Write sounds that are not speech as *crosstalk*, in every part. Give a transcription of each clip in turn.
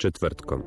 Četvrtkom.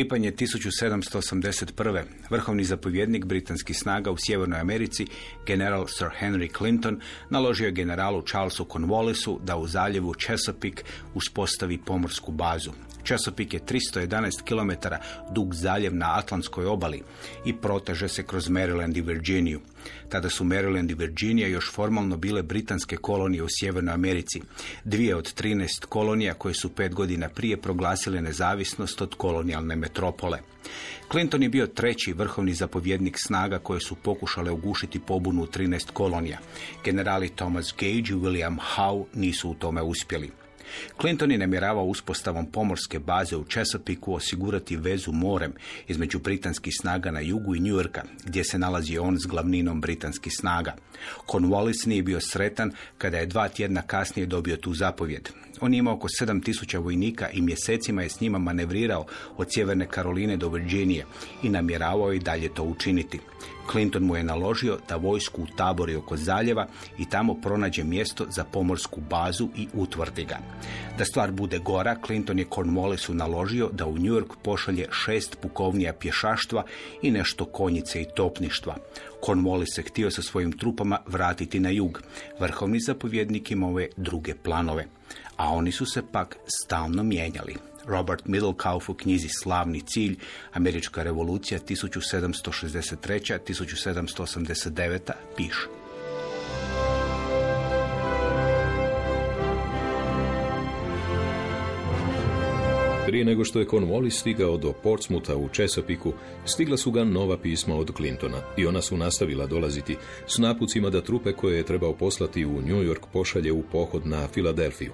Lipanj je 1781. Vrhovni zapovjednik britanskih snaga u Sjevernoj Americi, general Sir Henry Clinton, naložio generalu Charlesu Cornwallisu da u zaljevu Chesapeake uspostavi pomorsku bazu. Chesapeake je 311 km dug zaljev na Atlantskoj obali i proteže se kroz Maryland i Virginiju. Tada su Maryland i Virginia još formalno bile britanske kolonije u Sjevernoj Americi. Dvije od 13 kolonija koje su pet godina prije proglasile nezavisnost od kolonijalne metropole. Clinton je bio treći vrhovni zapovjednik snaga koje su pokušale ugušiti pobunu u 13 kolonija. Generali Thomas Gage i William Howe nisu u tome uspjeli. Clinton je namjeravao uspostavom pomorske baze u Chesapeakeu osigurati vezu morem između britanskih snaga na jugu i New Yorka, gdje se nalazi on s glavninom britanskih snaga. Cornwallis nije bio sretan kada je dva tjedna kasnije dobio tu zapovjed. On je imao oko 7000 vojnika i mjesecima je s njima manevrirao od Sjeverne Karoline do Virginije i namjeravao je i dalje to učiniti. Clinton mu je naložio da vojsku utabori oko zaljeva i tamo pronađe mjesto za pomorsku bazu i utvrdi ga. Da stvar bude gora, Clinton je Cornwallisu naložio da u New York pošalje šest pukovnija pješaštva i nešto konjice i topništva. Cornwallis se htio sa svojim trupama vratiti na jug. Vrhovni zapovjednik imao je druge planove, a oni su se pak stalno mijenjali. Robert Middlekauf u knjizi Slavni cilj, Američka revolucija 1763-1789 piše. Prije nego što je Cornwallis stigao do Portsmoutha u Chesapeakeu, stigla su ga nova pisma od Clintona i ona su nastavila dolaziti s napucima da trupe koje je trebao poslati u New York pošalje u pohod na Filadelfiju.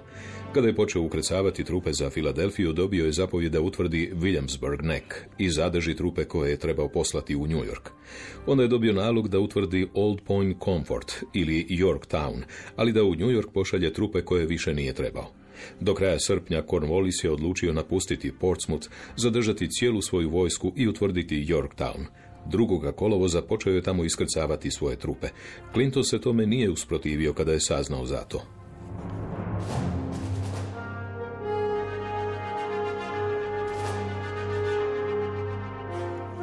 Kada je počeo ukrecavati trupe za Filadelfiju, dobio je zapovjed da utvrdi Williamsburg Neck i zadrži trupe koje je trebao poslati u New York. Onda je dobio nalog da utvrdi Old Point Comfort ili Yorktown, ali da u New York pošalje trupe koje više nije trebao. Do kraja srpnja Cornwallis je odlučio napustiti Portsmouth, zadržati cijelu svoju vojsku i utvrditi Yorktown. Drugoga kolovoza počeo je tamo iskrcavati svoje trupe. Clinton se tome nije usprotivio kada je saznao za to.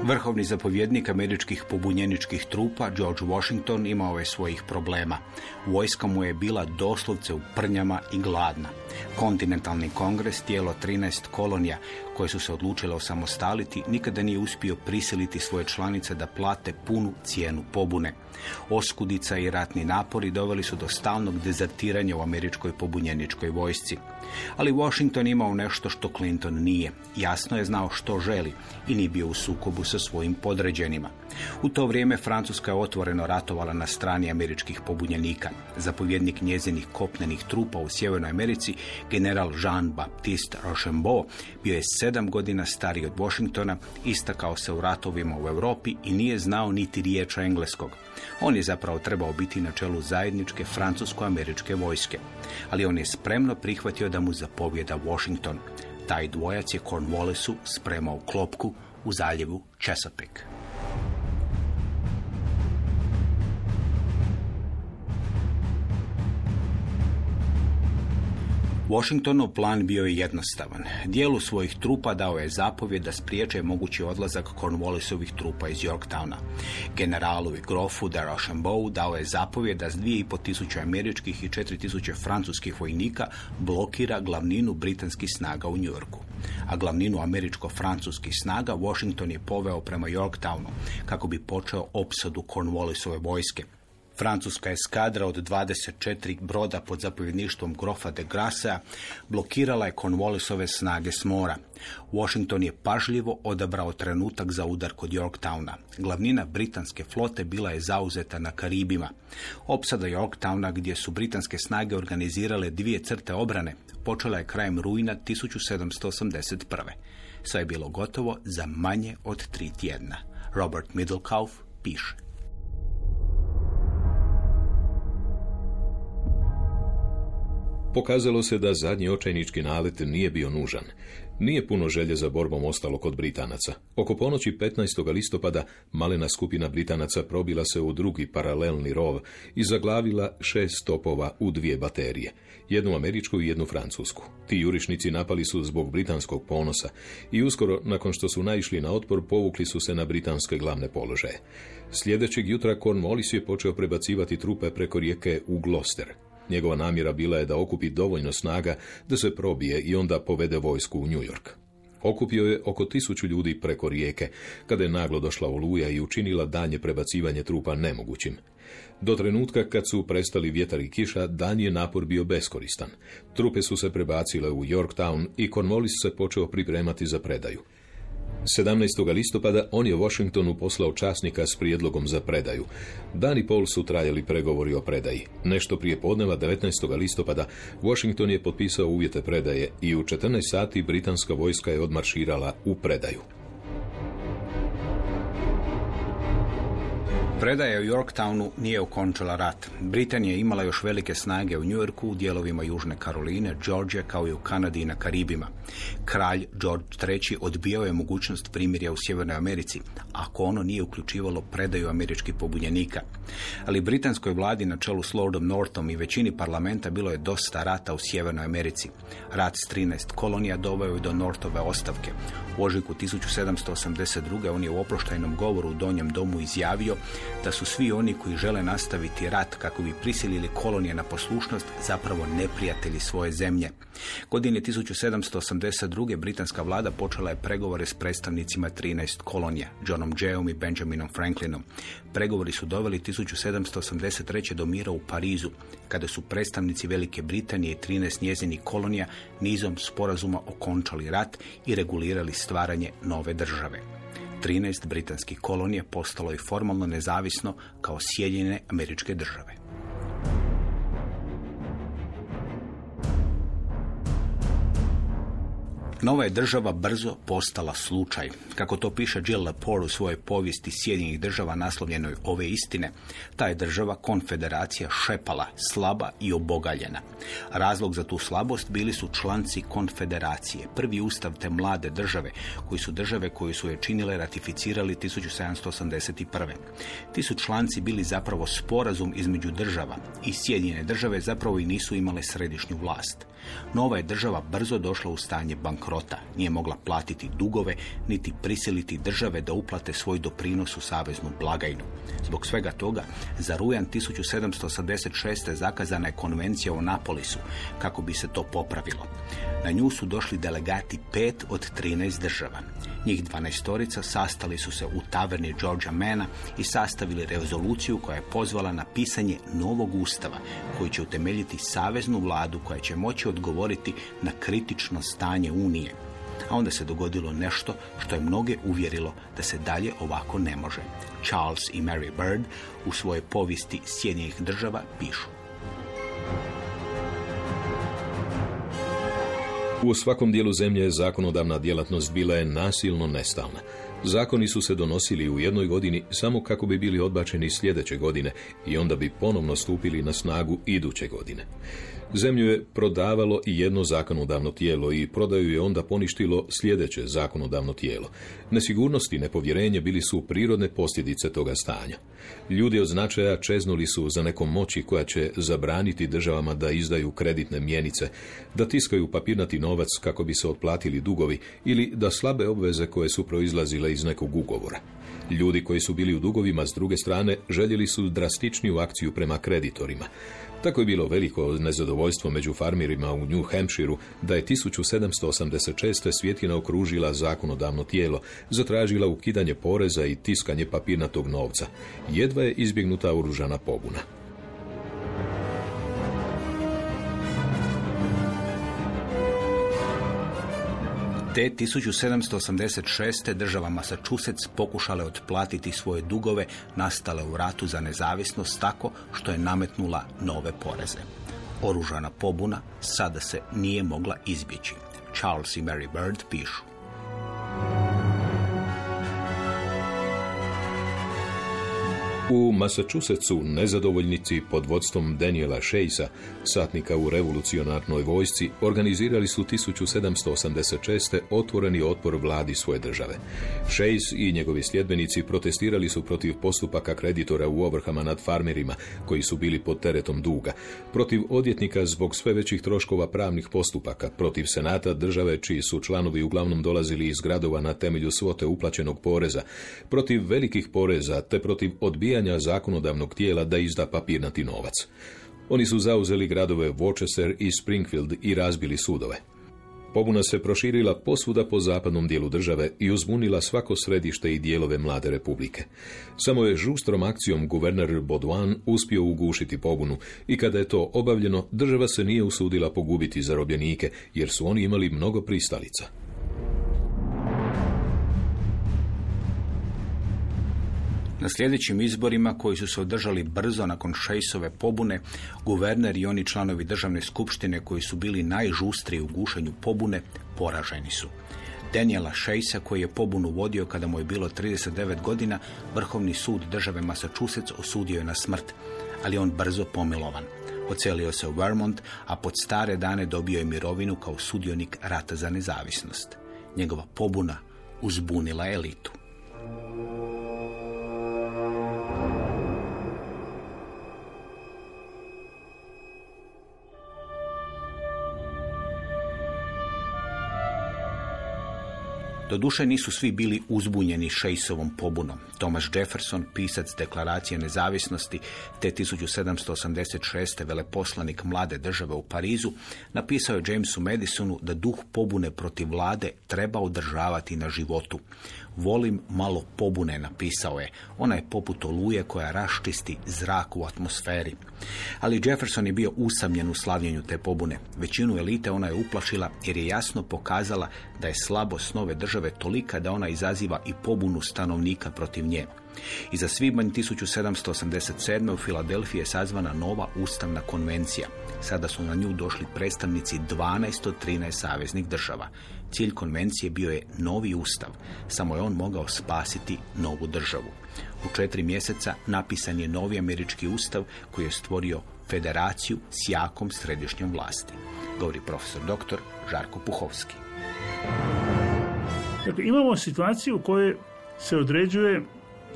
Vrhovni zapovjednik američkih pobunjeničkih trupa, George Washington, imao je svojih problema. Vojska mu je bila doslovce u prnjama i gladna. Kontinentalni kongres, tijelo 13 kolonija koje su se odlučile osamostaliti, nikada nije uspio prisiliti svoje članice da plate punu cijenu pobune. Oskudica i ratni napori doveli su do stalnog dezertiranja u američkoj pobunjeničkoj vojsci. Ali Washington imao nešto što Clinton nije. Jasno je znao što želi i nije bio u sukobu sa svojim podređenima. U to vrijeme Francuska je otvoreno ratovala na strani američkih pobunjenika. Zapovjednik njezinih kopnenih trupa u Sjevernoj Americi, general Jean-Baptiste Rochambeau, bio je sedam godina stariji od Washingtona, istakao se u ratovima u Europi i nije znao niti riječa engleskog. On je zapravo trebao biti na čelu zajedničke francusko-američke vojske. Ali on je spremno prihvatio da mu zapovjeda Washington. Taj dvojac je Cornwallisu spremao klopku u zaljevu Chesapeake. Washingtonov plan bio je jednostavan. Dijelu svojih trupa dao je zapovjed da spriječe mogući odlazak Cornwallisovih trupa iz Yorktowna. Generalu i grofu de Rochambeau dao je zapovjed da s 2500 američkih i 4000 francuskih vojnika blokira glavninu britanskih snaga u Njujorku. A glavninu američko-francuskih snaga Washington je poveo prema Yorktownu kako bi počeo opsadu Cornwallisove vojske. Francuska eskadra od 24 broda pod zapovjedništvom grofa de Grassa blokirala je Cornwallisove snage s mora. Washington je pažljivo odabrao trenutak za udar kod Yorktowna. Glavnina britanske flote bila je zauzeta na Karibima. Opsada Yorktowna gdje su britanske snage organizirale dvije crte obrane počela je krajem rujna 1781. Sve je bilo gotovo za manje od tri tjedna. Robert Middlekauff piše. Pokazalo se da zadnji očajnički nalet nije bio nužan. Nije puno želje za borbom ostalo kod Britanaca. Oko ponoći 15. listopada malena skupina Britanaca probila se u drugi paralelni rov i zaglavila šest topova u dvije baterije, jednu američku i jednu francusku. Ti jurišnici napali su zbog britanskog ponosa i uskoro, nakon što su naišli na otpor, povukli su se na britanske glavne položaje. Sljedećeg jutra Cornwallis je počeo prebacivati trupe preko rijeke u Gloucester. Njegova namjera bila je da okupi dovoljno snaga da se probije i onda povede vojsku u New York. Okupio je oko tisuću ljudi preko rijeke, kada je naglo došla oluja i učinila danje prebacivanje trupa nemogućim. Do trenutka kad su prestali vjetar i kiša, dan je napor bio beskoristan. Trupe su se prebacile u Yorktown i Cornwallis se počeo pripremati za predaju. 17. listopada on je Washingtonu poslao časnika s prijedlogom za predaju. Dan i pol su trajali pregovori o predaji. Nešto prije podneva 19. listopada Washington je potpisao uvjete predaje i u 14 sati britanska vojska je odmarširala u predaju. Predaja u Yorktownu nije okončala rat. Britanija je imala još velike snage u New Yorku, u dijelovima Južne Karoline, Georgia, kao i u Kanadi i na Karibima. Kralj George III. odbijao je mogućnost primirja u Sjevernoj Americi, ako ono nije uključivalo predaju američkih pobunjenika. Ali britanskoj vladi na čelu s Lordom Northom i većini parlamenta bilo je dosta rata u Sjevernoj Americi. Rat s 13 kolonija doveo je do Northove ostavke. U ožujku 1782. on je u oproštajnom govoru u Donjem domu izjavio da su svi oni koji žele nastaviti rat kako bi prisilili kolonije na poslušnost zapravo neprijatelji svoje zemlje. Godine 1782. britanska vlada počela je pregovore s predstavnicima 13 kolonija, Johnom Jayom i Benjaminom Franklinom. Pregovori su doveli 1783. do mira u Parizu, kada su predstavnici Velike Britanije i 13 njezinih kolonija nizom sporazuma okončali rat i regulirali stvaranje nove države. 13 britanskih kolonija postalo je formalno nezavisno kao Sjedinjene američke države. Nova je država brzo postala slučaj. Kako to piše Jill Lepore u svojoj povijesti Sjedinjenih država naslovljenoj ove istine, ta je država konfederacija šepala, slaba i obogaljena. Razlog za tu slabost bili su članci konfederacije, prvi ustav te mlade države, koji su države koje su je činile ratificirali 1781. Ti su članci bili zapravo sporazum između država i Sjedinjene države zapravo i nisu imale središnju vlast. Nova je država brzo došla u stanje bankrota. Nije mogla platiti dugove, niti prisiliti države da uplate svoj doprinos u saveznu blagajnu. Zbog svega toga, za rujan 1786. zakazana je konvencija o Napolisu, kako bi se to popravilo. Na nju su došli delegati pet od 13 država. Njih dvanaestorica sastali su se u taverni Georgia Mana i sastavili rezoluciju koja je pozvala na pisanje novog ustava koji će utemeljiti saveznu vladu koja će moći odgovoriti na kritično stanje Unije. A onda se dogodilo nešto što je mnoge uvjerilo da se dalje ovako ne može. Charles i Mary Bird u svojoj povijesti Sjedinjenih država pišu. U svakom dijelu zemlje zakonodavna djelatnost bila je nasilno nestalna. Zakoni su se donosili u jednoj godini samo kako bi bili odbačeni sljedeće godine i onda bi ponovno stupili na snagu iduće godine. Zemlju je prodavalo i jedno zakonodavno tijelo i prodaju je onda poništilo sljedeće zakonodavno tijelo. Nesigurnost i nepovjerenje bili su prirodne posljedice toga stanja. Ljudi od značaja čeznuli su za nekom moći koja će zabraniti državama da izdaju kreditne mjenice, da tiskaju papirnati novac kako bi se otplatili dugovi ili da slabe obveze koje su proizlazile iz nekog ugovora. Ljudi koji su bili u dugovima s druge strane željeli su drastičniju akciju prema kreditorima. Tako je bilo veliko nezadovoljstvo među farmirima u New Hampshireu da je 1786. svjetina okružila zakonodavno tijelo, zatražila ukidanje poreza i tiskanje papirnatog novca. Jedva je izbjegnuta oružana pobuna. Te 1786. država Massachusetts pokušale otplatiti svoje dugove nastale u ratu za nezavisnost tako što je nametnula nove poreze. Oružana pobuna sada se nije mogla izbjeći. Charles i Mary Bird pišu. U Massachusettsu nezadovoljnici pod vodstvom Daniela Shea, satnika u revolucionarnoj vojsci, organizirali su 1786. otvoreni otpor vladi svoje države. Shea i njegovi sljedbenici protestirali su protiv postupaka kreditora u ovrhama nad farmerima, koji su bili pod teretom duga, protiv odjetnika zbog sve većih troškova pravnih postupaka, protiv senata države čiji su članovi uglavnom dolazili iz gradova na temelju svote uplaćenog poreza, protiv velikih poreza te protiv odbijanja zakonodavnog tijela da izda papirnati novac. Oni su zauzeli gradove Worcester i Springfield i razbili sudove. Pobuna se proširila posvuda po zapadnom dijelu države i uzbunila svako središte i dijelove mlade republike. Samo je žustrom akcijom guverner Baudouin uspio ugušiti pobunu i kada je to obavljeno, država se nije usudila pogubiti zarobljenike jer su oni imali mnogo pristalica. Na sljedećim izborima koji su se održali brzo nakon Šejsove pobune, guverner i oni članovi državne skupštine koji su bili najžustriji u gušenju pobune, poraženi su. Daniela Šejsa koji je pobunu vodio kada mu je bilo 39 godina, Vrhovni sud države Massachusetts osudio je na smrt, ali on brzo pomilovan. Ocelio se u Vermont, a pod stare dane dobio je mirovinu kao sudionik rata za nezavisnost. Njegova pobuna uzbunila elitu. Doduše nisu svi bili uzbunjeni Šejsovom pobunom. Thomas Jefferson, pisac deklaracije nezavisnosti, te 1786. veleposlanik mlade države u Parizu, napisao je Jamesu Madisonu da duh pobune protiv vlade treba održavati na životu. Volim malo pobune, napisao je. Ona je poput oluje koja raščisti zrak u atmosferi. Ali Jefferson je bio usamljen u slavljenju te pobune. Većinu elite ona je uplašila jer je jasno pokazala da je slabost nove države tolika da ona izaziva i pobunu stanovnika protiv nje. I za svibanj 1787. u Filadelfiji je sazvana nova ustavna konvencija. Sada su na nju došli predstavnici 12 od 13 saveznih država. Cilj konvencije bio je novi ustav, samo je on mogao spasiti novu državu. U četiri mjeseca napisan je novi američki ustav koji je stvorio federaciju s jakom središnjom vlasti. Govori profesor dr. Žarko Puhovski. Dakle, imamo situaciju u kojoj se određuje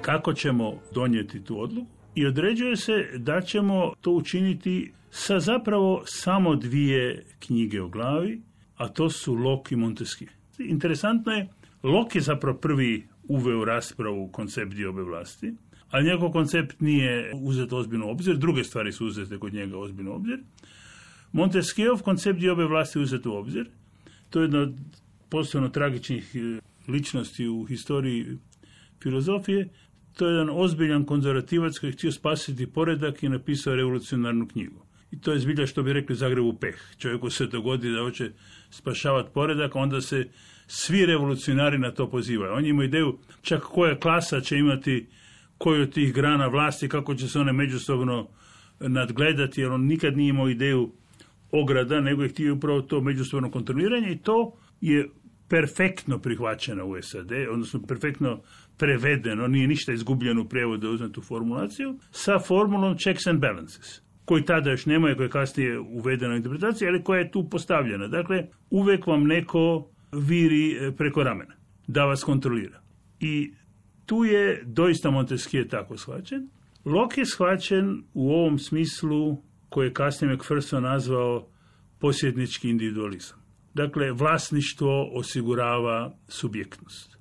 kako ćemo donijeti tu odluku i određuje se da ćemo to učiniti sa zapravo samo dvije knjige u glavi, a to su Locke i Montesquieu. Interesantno je, Locke je zapravo prvi uveo raspravu koncept diobe vlasti, ali njegov koncept nije uzet ozbiljno obzir, druge stvari su uzete kod njega ozbiljno obzir. Montesquieu koncept diobe vlasti uzet u obzir. To je jedna od posebno tragičnih e, ličnosti u historiji filozofije. To je jedan ozbiljan konzervativac koji je htio spasiti poredak i napisao revolucionarnu knjigu. I to je zbilja što bi rekli Zagrebu peh. Čovjeku se dogodi da hoće spašavati poredak, onda se svi revolucionari na to pozivaju. Oni imaju ideju čak koja klasa će imati koju od tih grana vlasti, kako će se one međusobno nadgledati, jer on nikad nije imao ideju ograda, nego je htio upravo to međusobno kontroliranje i to je perfektno prihvaćeno u SAD, odnosno perfektno prevedeno, nije ništa izgubljeno u prijevodu da uzme tu formulaciju, sa formulom checks and balances. koji tada još nema i koja je kasnije uvedena u interpretaciju, ali koja je tu postavljena. Dakle, uvijek vam neko viri e, preko ramena da vas kontrolira. I tu je doista Montesquieu tako shvaćen. Locke je shvaćen u ovom smislu koje je kasnije McPherson nazvao posjednički individualizam. Dakle, vlasništvo osigurava subjektnost.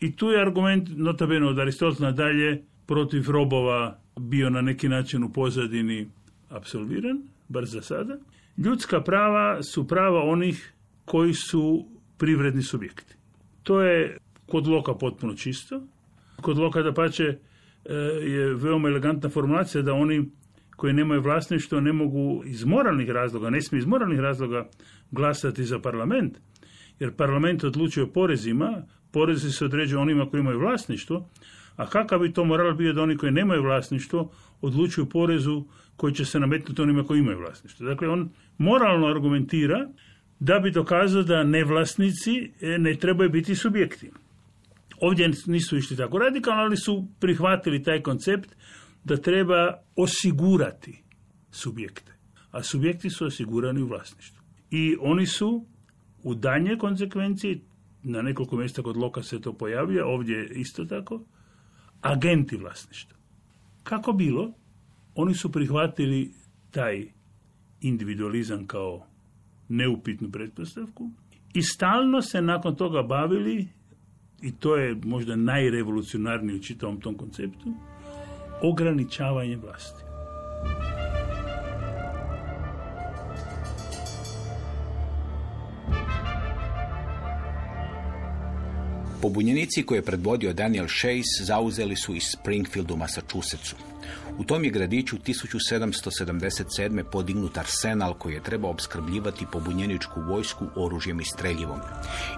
I tu je argument, notabene od Aristotela dalje, protiv robova bio na neki način u pozadini apsolviran, bar za sada. Ljudska prava su prava onih koji su privredni subjekti. To je kod Loka potpuno čisto. Kod Loka da pače je veoma elegantna formulacija da oni koji nemaju vlasništvo ne mogu iz moralnih razloga, ne smiju iz moralnih razloga glasati za parlament, jer parlament odlučuje o porezima, porezi se određuju onima koji imaju vlasništvo, a kakav bi to moral bio da oni koji nemaju vlasništvo odlučuju porezu koji će se nametnuti onima koji imaju vlasništvo. Dakle, on moralno argumentira da bi dokazao da nevlasnici e, ne trebaju biti subjekti. Ovdje nisu išli tako radikalno, ali su prihvatili taj koncept da treba osigurati subjekte. A subjekti su osigurani u vlasništvu. I oni su u danje konsekvenciji, na nekoliko mjesta kod Loka se to pojavlja, ovdje isto tako, agenti vlasništva. Kako bilo, oni su prihvatili taj individualizam kao neupitnu pretpostavku i stalno se nakon toga bavili, i to je možda najrevolucionarniji u čitavom tom konceptu, ograničavanje vlasti. Pobunjenici koje je predvodio Daniel Chase zauzeli su i Springfield u Massachusettsu. U tom je gradiću 1777. podignut arsenal koji je trebao obskrbljivati pobunjeničku vojsku oružjem i streljivom.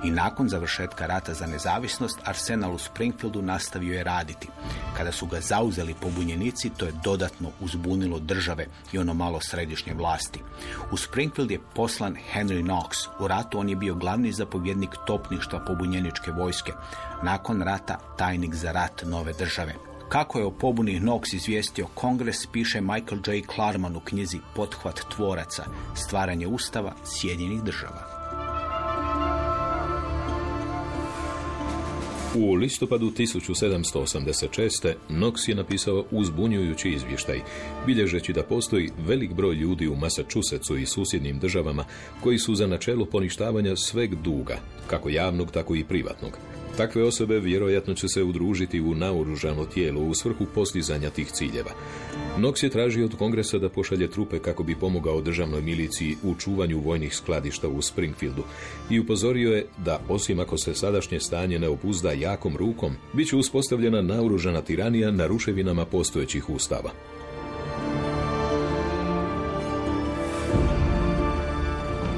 I nakon završetka rata za nezavisnost, arsenal u Springfieldu nastavio je raditi. Kada su ga zauzeli pobunjenici, to je dodatno uzbunilo države i ono malo središnje vlasti. U Springfield je poslan Henry Knox. U ratu on je bio glavni zapovjednik topništva pobunjeničke vojske. Nakon rata tajnik za rat nove države. Kako je o pobuni Knox izvijestio kongres, piše Michael J. Klarman u knjizi Pothvat tvoraca, stvaranje ustava Sjedinjenih država. U listopadu 1786. Knox je napisao uzbunjujući izvještaj, bilježeći da postoji velik broj ljudi u Massachusettsu i susjednim državama koji su za načelo poništavanja sveg duga, kako javnog, tako i privatnog. Takve osobe vjerojatno će se udružiti u naoružano tijelo u svrhu postizanja tih ciljeva. Knox je tražio od kongresa da pošalje trupe kako bi pomogao državnoj miliciji u čuvanju vojnih skladišta u Springfieldu i upozorio je da, osim ako se sadašnje stanje ne opuzda jakom rukom, bit će uspostavljena naoružana tiranija na ruševinama postojećih ustava.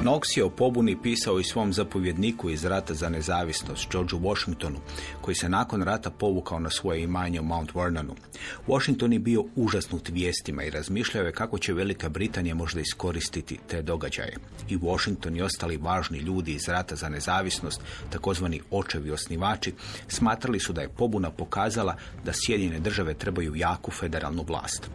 Knox je o pobuni pisao i svom zapovjedniku iz rata za nezavisnost, Georgeu Washingtonu, koji se nakon rata povukao na svoje imanje u Mount Vernonu. Washington je bio užasnut vijestima i razmišljao je kako će Velika Britanija možda iskoristiti te događaje. I Washington i ostali važni ljudi iz rata za nezavisnost, takozvani očevi osnivači, smatrali su da je pobuna pokazala da Sjedinjene države trebaju jaku federalnu vlast.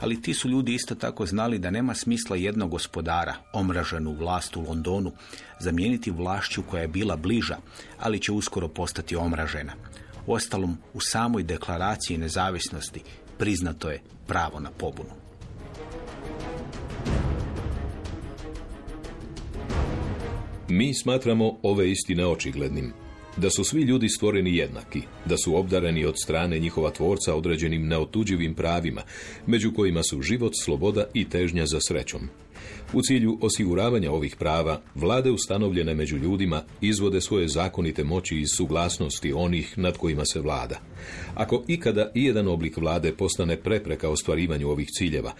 Ali ti su ljudi isto tako znali da nema smisla jednog gospodara, omraženu vlast u Londonu, zamijeniti vlašću koja je bila bliža, ali će uskoro postati omražena. Uostalom, u samoj deklaraciji nezavisnosti priznato je pravo na pobunu. Mi smatramo ove istine očiglednim. Da su svi ljudi stvoreni jednaki, da su obdareni od strane njihova tvorca određenim neotuđivim pravima, među kojima su život, sloboda i težnja za srećom. U cilju osiguravanja ovih prava, vlade ustanovljene među ljudima izvode svoje zakonite moći iz suglasnosti onih nad kojima se vlada. Ako ikada i jedan oblik vlade postane prepreka ostvarivanju ovih ciljeva,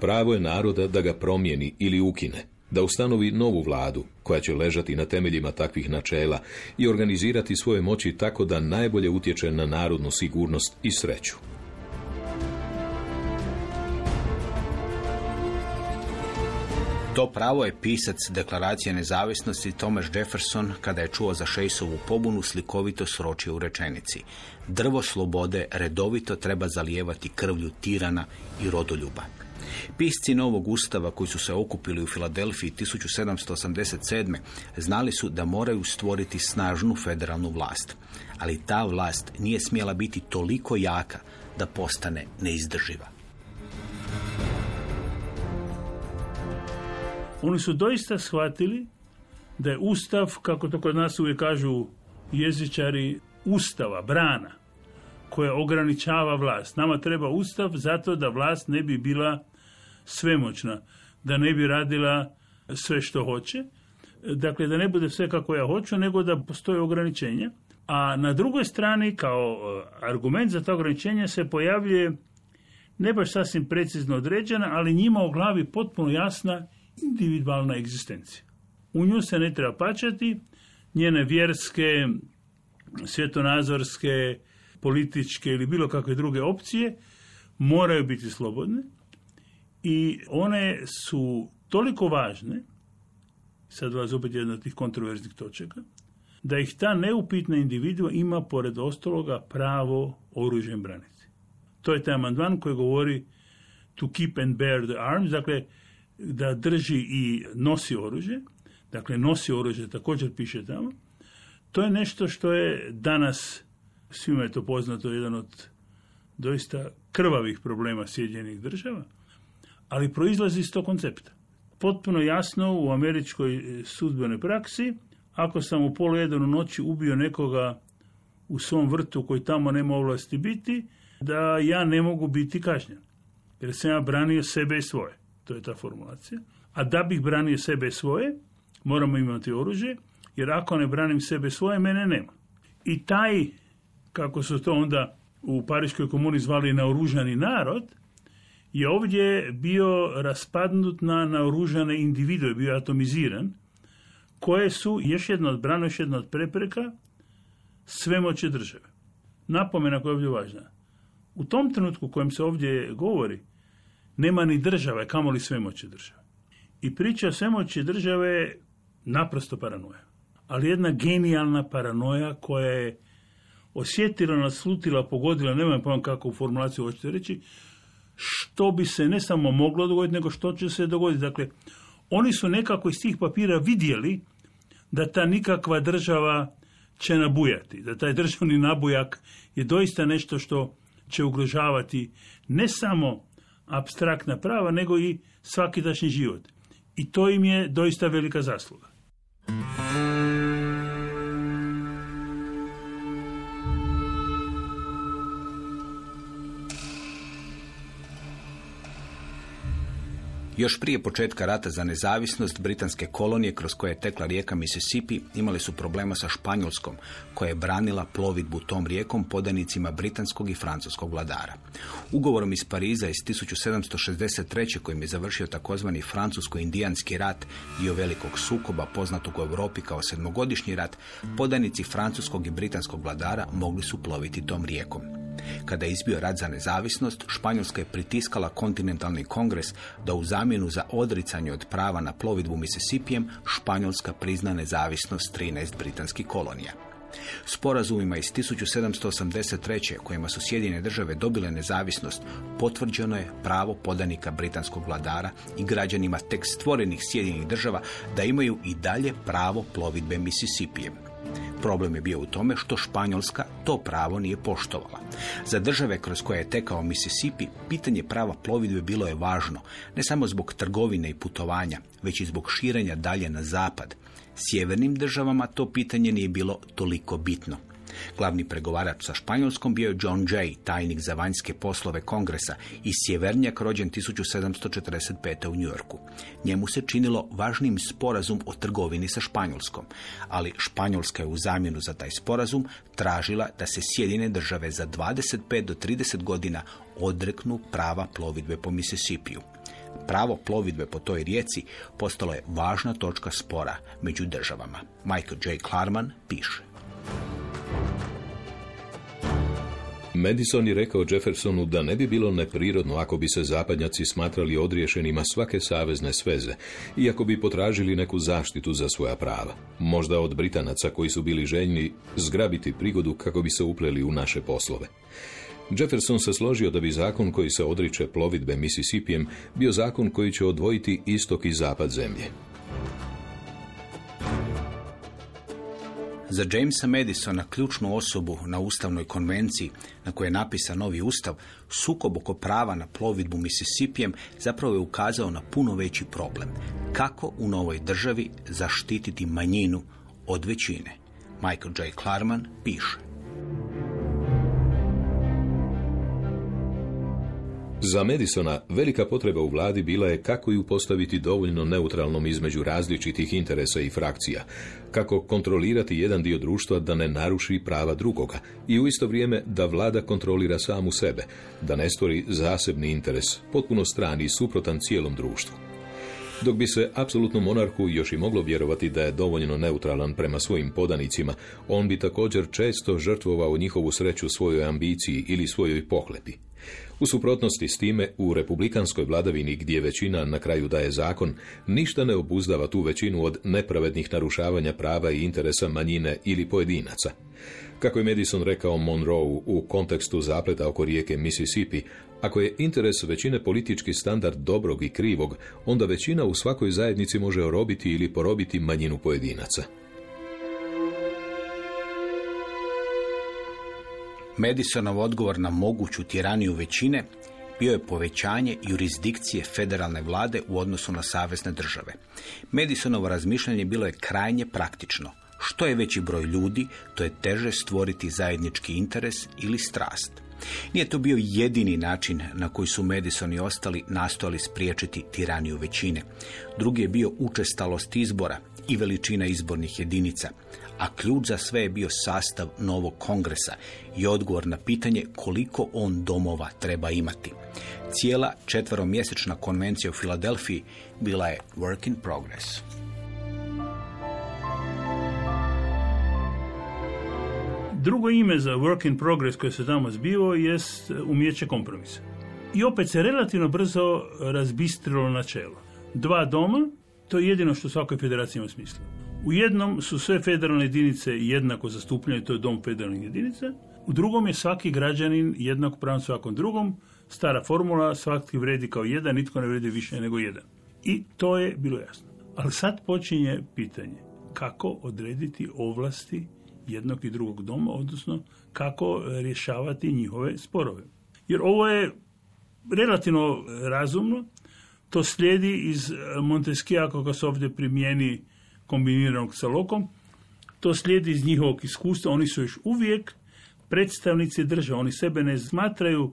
pravo je naroda da ga promijeni ili ukine, da ustanovi novu vladu koja će ležati na temeljima takvih načela i organizirati svoje moći tako da najbolje utječe na narodnu sigurnost i sreću. To pravo je pisac deklaracije nezavisnosti Thomas Jefferson kada je čuo za Šejsovu pobunu slikovito sročio u rečenici. Drvo slobode redovito treba zalijevati krvlju tirana i rodoljuba. Pisci novog ustava koji su se okupili u Filadelfiji 1787. znali su da moraju stvoriti snažnu federalnu vlast. Ali ta vlast nije smjela biti toliko jaka da postane neizdrživa. Oni su doista shvatili da je ustav, kako to kod nas uvijek kažu jezičari, ustava, brana, koja ograničava vlast. Nama treba ustav zato da vlast ne bi bila svemoćna, da ne bi radila sve što hoće, dakle da ne bude sve kako ja hoću, nego da postoje ograničenja. A na drugoj strani, kao e, argument za to ograničenje, se pojavljuje ne baš sasvim precizno određena, ali njima u glavi potpuno jasna individualna egzistencija. U nju se ne treba pačati, njene vjerske, svjetonazorske, političke ili bilo kakve druge opcije moraju biti slobodne i one su toliko važne, sad vas opet jedna od tih kontroverznih točaka, da ih ta neupitna individua ima pored ostaloga pravo oružjem braniti. To je taj amandman koji govori to keep and bear the arms, dakle da drži i nosi oružje, dakle nosi oružje također piše tamo, to je nešto što je danas, svima je to poznato, jedan od doista krvavih problema Sjedinjenih država, ali proizlazi iz tog koncepta. Potpuno jasno u američkoj sudbenoj praksi, ako sam u polu jedan u noći ubio nekoga u svom vrtu koji tamo nema ovlasti biti, da ja ne mogu biti kažnjen. Jer sam ja branio sebe i svoje. To je ta formulacija. A da bih branio sebe svoje, moramo imati oružje, jer ako ne branim sebe svoje, mene nema. I taj, kako su to onda u Pariškoj komuni zvali naoružani narod, je ovdje bio raspadnut na naoružane individue, bio atomiziran, koje su, još jedna od brana, još jedna od prepreka, svemoće države. Napomena koja je ovdje važna. U tom trenutku kojem se ovdje govori, nema ni države, kamoli svemoće države. I priča o svemoći države je naprosto paranoja. Ali jedna genijalna paranoja koja je osjetila, naslutila, pogodila, nemam pojma kakvu formulaciju hoćete reći, što bi se ne samo moglo dogoditi, nego što će se dogoditi. Dakle, oni su nekako iz tih papira vidjeli da ta nikakva država će nabujati, da taj državni nabujak je doista nešto što će ugrožavati ne samo abstraktna prava, nego i svakidašnji život. I to im je doista velika zasluga. Još prije početka rata za nezavisnost, britanske kolonije kroz koje je tekla rijeka Mississippi imali su problema sa Španjolskom, koja je branila plovidbu tom rijekom podanicima britanskog i francuskog vladara. Ugovorom iz Pariza iz 1763. kojim je završio takozvani francusko-indijanski rat, dio velikog sukoba poznatog u Europi kao sedmogodišnji rat, podanici francuskog i britanskog vladara mogli su ploviti tom rijekom. Kada je izbio rat za nezavisnost, Španjolska je pritiskala kontinentalni kongres da u zamjenu za odricanje od prava na plovidbu Mississippijem Španjolska prizna nezavisnost 13 britanskih kolonija. Sporazumima iz 1783. kojima su Sjedine države dobile nezavisnost, potvrđeno je pravo podanika britanskog vladara i građanima tek stvorenih Sjedinih država da imaju i dalje pravo plovidbe Mississippijem. Problem je bio u tome što Španjolska to pravo nije poštovala. Za države kroz koje je tekao Mississippi, pitanje prava plovidbe bilo je važno, ne samo zbog trgovine i putovanja, već i zbog širenja dalje na zapad. Sjevernim državama to pitanje nije bilo toliko bitno. Glavni pregovarač sa Španjolskom bio je John Jay, tajnik za vanjske poslove kongresa i sjevernjak rođen 1745. u Yorku. Njemu se činilo važnim sporazum o trgovini sa Španjolskom, ali Španjolska je u zamjenu za taj sporazum tražila da se Sjedine države za 25 do 30 godina odreknu prava plovidbe po Mississipiju. Pravo plovidbe po toj rijeci postalo je važna točka spora među državama. Michael J. Klarman piše. Madison je rekao Jeffersonu da ne bi bilo neprirodno ako bi se zapadnjaci smatrali odriješenima svake savezne sveze i ako bi potražili neku zaštitu za svoja prava. Možda od Britanaca koji su bili željni zgrabiti prigodu kako bi se upleli u naše poslove. Jefferson se složio da bi zakon koji se odriče plovidbe Mississippijem bio zakon koji će odvojiti istok i zapad zemlje. Za Jamesa Madisona, ključnu osobu na Ustavnoj konvenciji na kojoj je napisan novi ustav, sukob oko prava na plovidbu Mississippijem zapravo je ukazao na puno veći problem. Kako u novoj državi zaštititi manjinu od većine? Michael J. Klarman piše. Za Madisona velika potreba u vladi bila je kako ju postaviti dovoljno neutralnom između različitih interesa i frakcija, kako kontrolirati jedan dio društva da ne naruši prava drugoga i u isto vrijeme da vlada kontrolira samu sebe, da ne stvori zasebni interes, potpuno strani i suprotan cijelom društvu. Dok bi se apsolutno monarhu još i moglo vjerovati da je dovoljno neutralan prema svojim podanicima, on bi također često žrtvovao njihovu sreću svojoj ambiciji ili svojoj pohlepi. U suprotnosti s time, u republikanskoj vladavini gdje većina na kraju daje zakon, ništa ne obuzdava tu većinu od nepravednih narušavanja prava i interesa manjine ili pojedinaca. Kako je Madison rekao Monroe u kontekstu zapleta oko rijeke Mississippi, ako je interes većine politički standard dobrog i krivog, onda većina u svakoj zajednici može orobiti ili porobiti manjinu pojedinaca. Madisonov odgovor na moguću tiraniju većine bio je povećanje jurisdikcije federalne vlade u odnosu na savezne države. Madisonovo razmišljanje bilo je krajnje praktično. Što je veći broj ljudi, to je teže stvoriti zajednički interes ili strast. Nije to bio jedini način na koji su Madison i ostali nastojali spriječiti tiraniju većine. Drugi je bio učestalost izbora i veličina izbornih jedinica a ključ za sve je bio sastav novog kongresa i odgovor na pitanje koliko on domova treba imati. Cijela četveromjesečna konvencija u Filadelfiji bila je work in progress. Drugo ime za work in progress koje se tamo zbivo jest umjeće kompromisa. I opet se relativno brzo razbistrilo načelo. Dva doma, to je jedino što svakoj federaciji ima smisla. U jednom su sve federalne jedinice jednako zastupljene, to je dom federalnih jedinica. U drugom je svaki građanin jednako pravan svakom drugom. Stara formula, svaki vredi kao jedan, nitko ne vredi više nego jedan. I to je bilo jasno. Ali sad počinje pitanje kako odrediti ovlasti jednog i drugog doma, odnosno kako rješavati njihove sporove. Jer ovo je relativno razumno, to slijedi iz Montesquieu kako se ovdje primijeni kombiniranog sa lokom. To slijedi iz njihovog iskustva. Oni su još uvijek predstavnici države. Oni sebe ne smatraju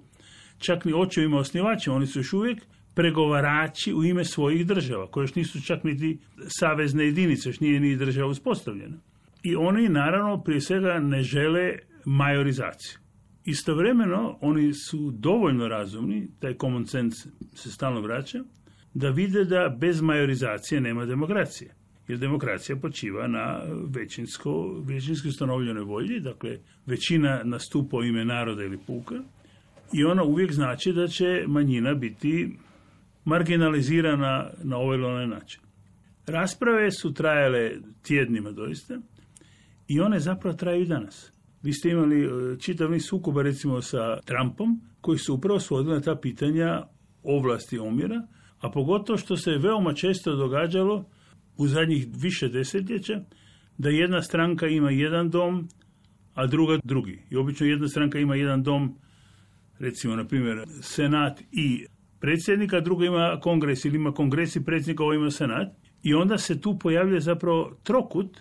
čak ni očevima osnivačima. Oni su još uvijek pregovarači u ime svojih država, koje još nisu čak niti savezne jedinice, još nije ni država uspostavljena. I oni naravno prije svega ne žele majorizaciju. Istovremeno oni su dovoljno razumni, taj common sense se stalno vraća, da vide da bez majorizacije nema demokracije jer demokracija počiva na većinsko, ustanovljenoj volji, dakle većina nastupa u ime naroda ili puka i ona uvijek znači da će manjina biti marginalizirana na ovaj ili onaj način. Rasprave su trajale tjednima doista i one zapravo traju i danas. Vi ste imali e, čitav niz sukoba recimo sa Trumpom koji su upravo svodili na ta pitanja ovlasti omjera, a pogotovo što se veoma često događalo u zadnjih više desetljeća da jedna stranka ima jedan dom, a druga drugi. I obično jedna stranka ima jedan dom, recimo, na primjer, senat i predsjednika, druga ima kongres ili ima kongres i predsjednika, ovo ima senat. I onda se tu pojavljuje zapravo trokut,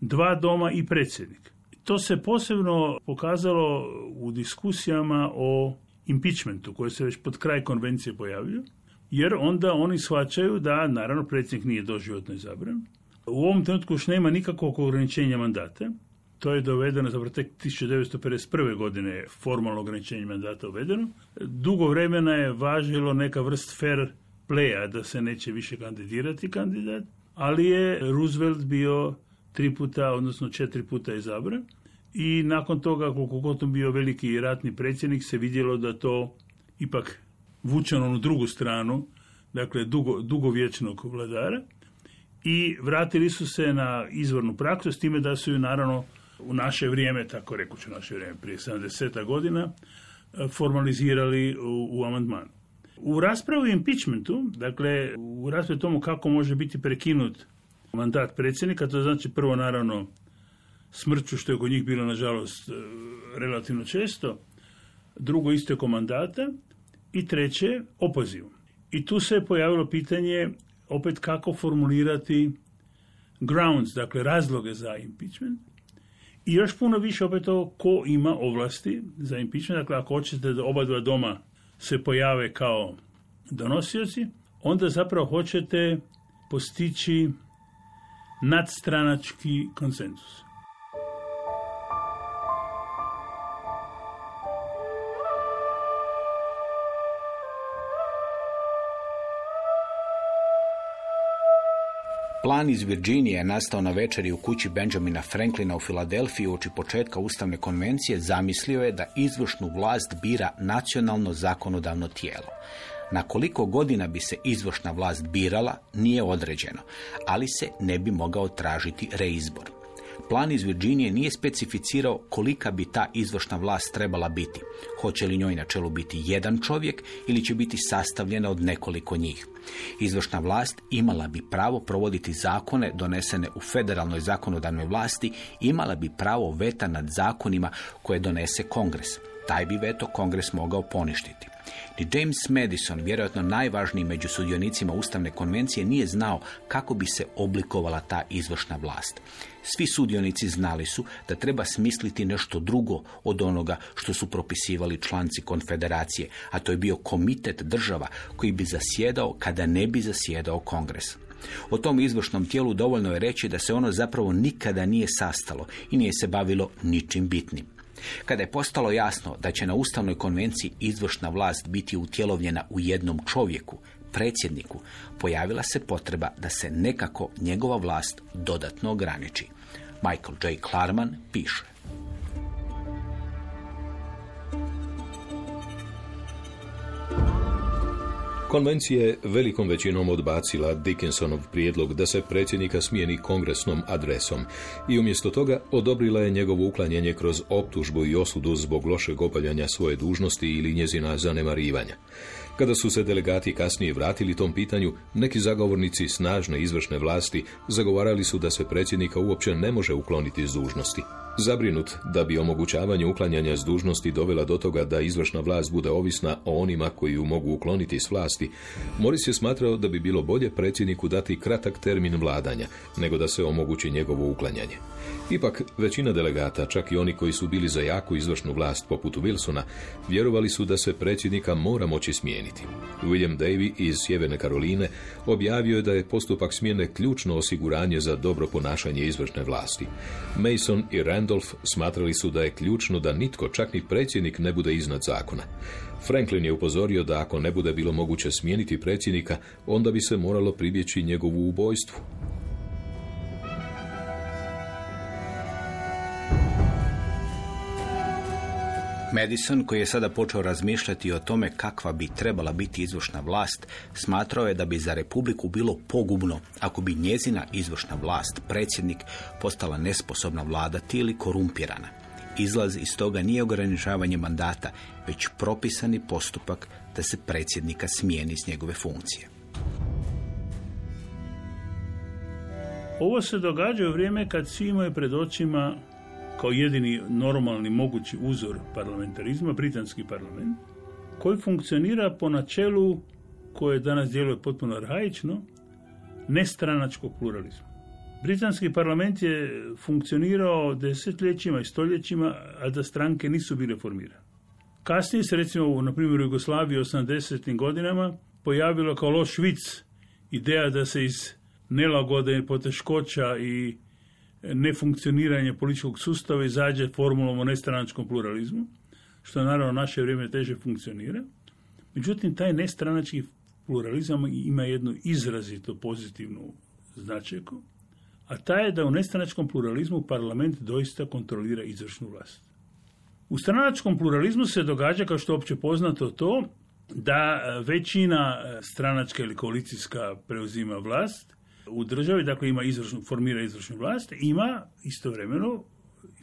dva doma i predsjednik. To se posebno pokazalo u diskusijama o impeachmentu, koje se već pod kraj konvencije pojavljuju jer onda oni shvaćaju da, naravno, predsjednik nije doživotno izabran. U ovom trenutku još nema nikakvog ograničenja mandata. To je dovedeno, zapravo tek 1951. godine formalno ograničenje mandata uvedeno. Dugo vremena je važilo neka vrst fair playa da se neće više kandidirati kandidat, ali je Roosevelt bio tri puta, odnosno četiri puta izabran i nakon toga, koliko god bio veliki ratni predsjednik, se vidjelo da to ipak vuče na onu drugu stranu, dakle dugo, dugovječnog vladara i vratili su se na izvornu praksu s time da su ju naravno u naše vrijeme, tako rekući u naše vrijeme, prije 70 godina, e, formalizirali u, u amandmanu. U raspravi o impeachmentu, dakle u raspravi tomu kako može biti prekinut mandat predsjednika, to znači prvo naravno smrću, što je kod njih bilo nažalost e, relativno često, drugo isteko mandata i treće opozivom. I tu se pojavilo pitanje opet kako formulirati grounds, dakle razloge za impeachment. I još puno više opet to ko ima ovlasti za impeachment. Dakle, ako hoćete da oba dva doma se pojave kao donosioci, onda zapravo hoćete postići nadstranački konsenzus. Plan iz Virginije je nastao na večeri u kući Benjamina Franklina u Filadelfiji uoči početka Ustavne konvencije zamislio je da izvršnu vlast bira nacionalno zakonodavno tijelo. Na koliko godina bi se izvršna vlast birala nije određeno, ali se ne bi mogao tražiti reizbor. Plan iz Virginije nije specificirao kolika bi ta izvršna vlast trebala biti. Hoće li njoj na čelu biti jedan čovjek ili će biti sastavljena od nekoliko njih. Izvršna vlast imala bi pravo provoditi zakone donesene u federalnoj zakonodavnoj vlasti, imala bi pravo veta nad zakonima koje donese kongres. Taj bi veto kongres mogao poništiti. Ni James Madison, vjerojatno najvažniji među sudionicima Ustavne konvencije, nije znao kako bi se oblikovala ta izvršna vlast. Svi sudionici znali su da treba smisliti nešto drugo od onoga što su propisivali članci konfederacije, a to je bio komitet država koji bi zasjedao kada ne bi zasjedao kongres. O tom izvršnom tijelu dovoljno je reći da se ono zapravo nikada nije sastalo i nije se bavilo ničim bitnim. Kada je postalo jasno da će na Ustavnoj konvenciji izvršna vlast biti utjelovljena u jednom čovjeku, predsjedniku, pojavila se potreba da se nekako njegova vlast dodatno ograniči. Michael J. Klarman piše. Konvencija velikom većinom odbacila Dickinsonov prijedlog da se predsjednika smijeni kongresnom adresom i umjesto toga odobrila je njegovo uklanjanje kroz optužbu i osudu zbog lošeg opaljanja svoje dužnosti ili njezina zanemarivanja. Kada su se delegati kasnije vratili tom pitanju, neki zagovornici snažne izvršne vlasti zagovarali su da se predsjednika uopće ne može ukloniti iz dužnosti. Zabrinut da bi omogućavanje uklanjanja s dužnosti dovela do toga da izvršna vlast bude ovisna o onima koji ju mogu ukloniti s vlasti, Moris je smatrao da bi bilo bolje predsjedniku dati kratak termin vladanja, nego da se omogući njegovo uklanjanje. Ipak, većina delegata, čak i oni koji su bili za jaku izvršnu vlast poput Wilsona, vjerovali su da se predsjednika mora moći smijeniti. William Davy iz Sjeverne Karoline objavio je da je postupak smjene ključno osiguranje za dobro ponašanje izvršne vlasti. Mason i Randolph smatrali su da je ključno da nitko, čak ni predsjednik, ne bude iznad zakona. Franklin je upozorio da ako ne bude bilo moguće smijeniti predsjednika, onda bi se moralo pribjeći njegovu ubojstvu. Madison, koji je sada počeo razmišljati o tome kakva bi trebala biti izvršna vlast, smatrao je da bi za Republiku bilo pogubno ako bi njezina izvršna vlast, predsjednik, postala nesposobna vladati ili korumpirana. Izlaz iz toga nije ograničavanje mandata, već propisani postupak da se predsjednika smijeni s njegove funkcije. Ovo se događa u vrijeme kad svi imaju pred očima kao jedini normalni mogući uzor parlamentarizma, britanski parlament, koji funkcionira po načelu koje danas djeluje potpuno arhaično, nestranačkog pluralizma. Britanski parlament je funkcionirao desetljećima i stoljećima, a da stranke nisu bile formirane. Kasnije se recimo na primjer u Jugoslaviji u 80. godinama pojavilo kao loš vic ideja da se iz nelagode, poteškoća i nefunkcioniranje političkog sustava izađe formulom o nestranačkom pluralizmu, što naravno naše vrijeme teže funkcionira. Međutim, taj nestranački pluralizam ima jednu izrazito pozitivnu značajku, a ta je da u nestranačkom pluralizmu parlament doista kontrolira izvršnu vlast. U stranačkom pluralizmu se događa, kao što je opće poznato to, da većina stranačka ili koalicijska preuzima vlast u državi, dakle ima izvršnu, formira izvršnu vlast, ima istovremeno,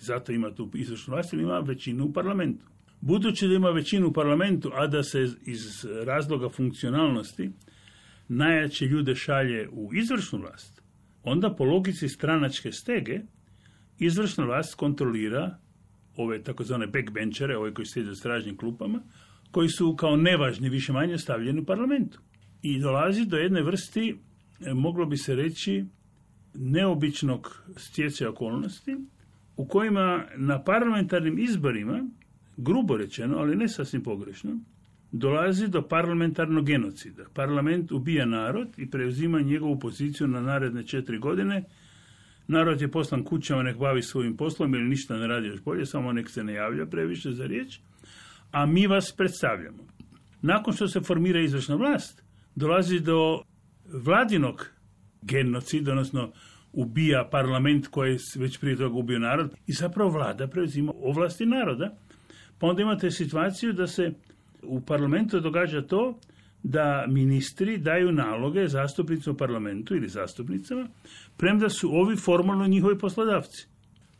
zato ima tu izvršnu vlast, ima većinu u parlamentu. Budući da ima većinu u parlamentu, a da se iz razloga funkcionalnosti najjače ljude šalje u izvršnu vlast, onda po logici stranačke stege izvršna vlast kontrolira ove takozvane backbenchere, ove koji sjede u stražnim klupama, koji su kao nevažni više manje stavljeni u parlamentu. I dolazi do jedne vrsti, moglo bi se reći, neobičnog stjecaja okolnosti, u kojima na parlamentarnim izborima, grubo rečeno, ali ne sasvim pogrešno, dolazi do parlamentarnog genocida. Parlament ubija narod i preuzima njegovu poziciju na naredne četiri godine. Narod je poslan kućama, nek bavi svojim poslom ili ništa ne radi još bolje, samo nek se ne javlja previše za riječ, a mi vas predstavljamo. Nakon što se formira izvršna vlast, dolazi do vladinog genocida, odnosno ubija parlament koji je već prije toga ubio narod i zapravo vlada preuzima ovlasti naroda. Pa onda imate situaciju da se u parlamentu događa to da ministri daju naloge zastupnicima u parlamentu ili zastupnicama, premda su ovi formalno njihovi poslodavci.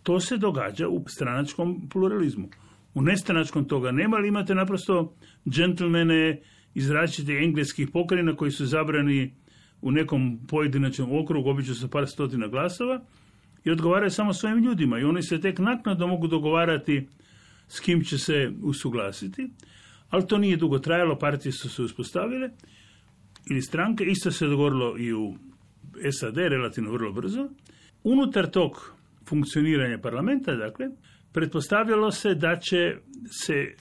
To se događa u stranačkom pluralizmu. U nestranačkom toga nema, ali imate naprosto džentlmene iz različitih engleskih pokrajina koji su zabrani u nekom pojedinačnom okrugu, obično sa par stotina glasova, i odgovaraju samo svojim ljudima. I oni se tek naknadno mogu dogovarati s kim će se usuglasiti, ali to nije dugo trajalo, partije su se uspostavile, ili stranke, isto se dogodilo i u SAD relativno vrlo brzo. Unutar tog funkcioniranja parlamenta, dakle, pretpostavljalo se da će se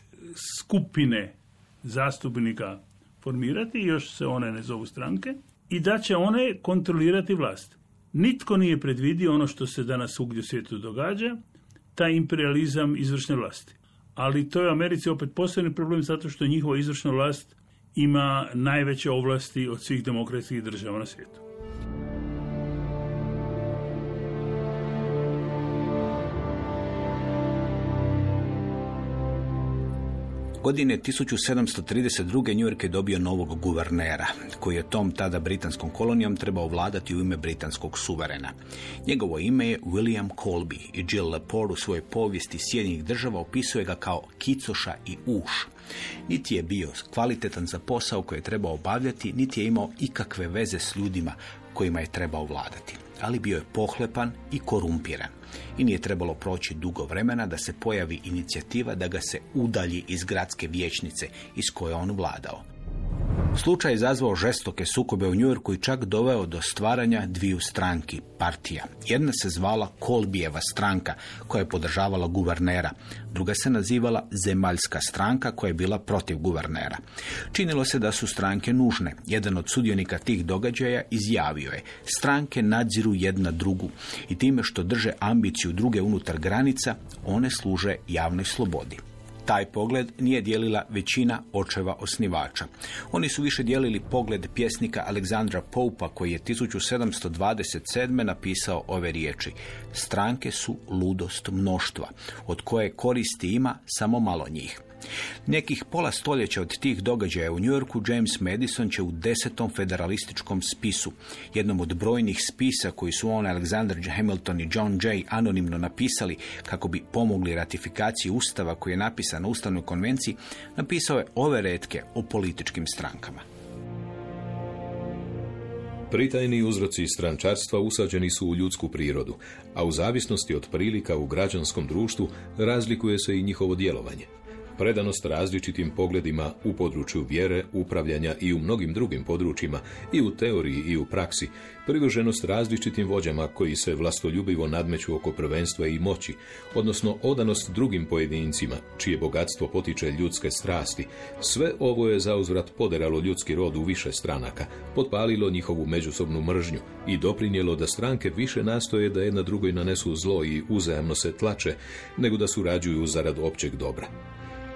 skupine zastupnika formirati, još se one ne zovu stranke, i da će one kontrolirati vlast. Nitko nije predvidio ono što se danas svugdje u svijetu događa, taj imperializam izvršne vlasti. Ali to je u Americi opet posebni problem zato što njihova izvršna vlast ima najveće ovlasti od svih demokratskih država na svijetu. Godine 1732. New York je dobio novog guvernera, koji je tom tada britanskom kolonijom trebao vladati u ime britanskog suverena. Njegovo ime je William Colby i Jill Lepore u svojoj povijesti Sjedinjenih država opisuje ga kao kicoša i uš. Niti je bio kvalitetan za posao koji je trebao obavljati, niti je imao ikakve veze s ljudima kojima je trebao vladati. Ali bio je pohlepan i korumpiran i nije trebalo proći dugo vremena da se pojavi inicijativa da ga se udalji iz gradske vijećnice iz koje on vladao. Slučaj je izazvao žestoke sukobe u Njujorku i čak doveo do stvaranja dviju stranki, partija. Jedna se zvala Kolbijeva stranka, koja je podržavala guvernera. Druga se nazivala Zemaljska stranka, koja je bila protiv guvernera. Činilo se da su stranke nužne. Jedan od sudionika tih događaja izjavio je stranke nadziru jedna drugu i time što drže ambiciju druge unutar granica, one služe javnoj slobodi. Taj pogled nije dijelila većina očeva osnivača. Oni su više dijelili pogled pjesnika Aleksandra Poupa koji je 1727. napisao ove riječi. Stranke su ludost mnoštva, od koje koristi ima samo malo njih. Nekih pola stoljeća od tih događaja u New Yorku James Madison će u desetom federalističkom spisu, jednom od brojnih spisa koji su on Alexander Hamilton i John Jay anonimno napisali kako bi pomogli ratifikaciji ustava koji je napisan u Ustavnoj konvenciji, napisao je ove redke o političkim strankama. Pritajni uzroci strančarstva usađeni su u ljudsku prirodu, a u zavisnosti od prilika u građanskom društvu razlikuje se i njihovo djelovanje predanost različitim pogledima u području vjere, upravljanja i u mnogim drugim područjima, i u teoriji i u praksi, privrženost različitim vođama koji se vlastoljubivo nadmeću oko prvenstva i moći, odnosno odanost drugim pojedincima, čije bogatstvo potiče ljudske strasti, sve ovo je zauzvrat poderalo ljudski rod u više stranaka, potpalilo njihovu međusobnu mržnju i doprinijelo da stranke više nastoje da jedna drugoj nanesu zlo i uzajamno se tlače, nego da surađuju zarad općeg dobra.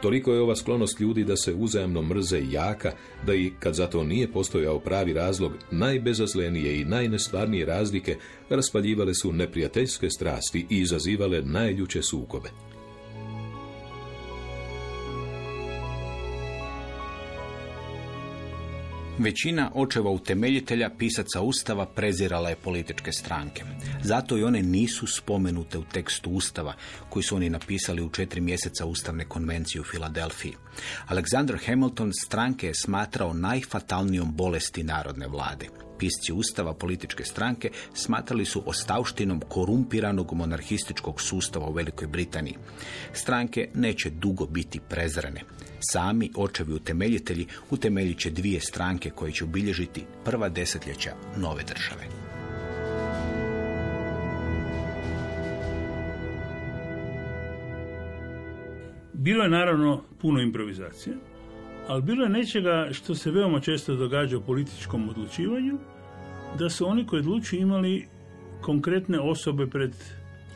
Toliko je ova sklonost ljudi da se uzajamno mrze jaka, da i kad za to nije postojao pravi razlog, najbezazlenije i najnestvarnije razlike raspaljivale su neprijateljske strasti i izazivale najljuće sukobe. Većina očeva utemeljitelja, pisaca Ustava, prezirala je političke stranke. Zato i one nisu spomenute u tekstu Ustava, koji su oni napisali u četiri mjeseca Ustavne konvencije u Filadelfiji. Alexander Hamilton stranke je smatrao najfatalnijom bolesti narodne vlade. Pisci Ustava političke stranke smatrali su ostavštinom korumpiranog monarhističkog sustava u Velikoj Britaniji. Stranke neće dugo biti prezrene. Sami očevi utemeljitelji utemeljit će dvije stranke koje će obilježiti prva desetljeća nove države. Bilo je naravno puno improvizacije, ali bilo je nečega što se veoma često događa u političkom odlučivanju, da su oni koji odlučuju imali konkretne osobe pred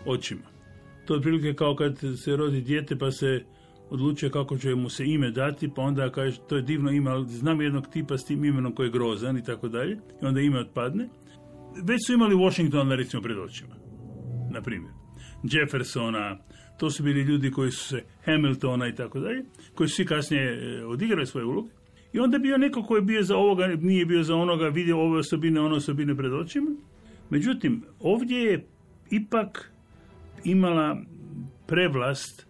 očima. To je otprilike kao kad se rodi dijete pa se odlučuje kako će mu se ime dati, pa onda kaže to je divno ime, ali znam jednog tipa s tim imenom koji je grozan i tako dalje, i onda ime otpadne. Već su imali Washingtona recimo pred očima, na primjer. Jeffersona, to su bili ljudi koji su se Hamiltona i tako dalje, koji su svi kasnije e, odigrali svoje uloge. I onda bio neko koji je bio za ovoga, nije bio za onoga, vidio ove osobine, one osobine pred očima. Međutim, ovdje je ipak imala prevlast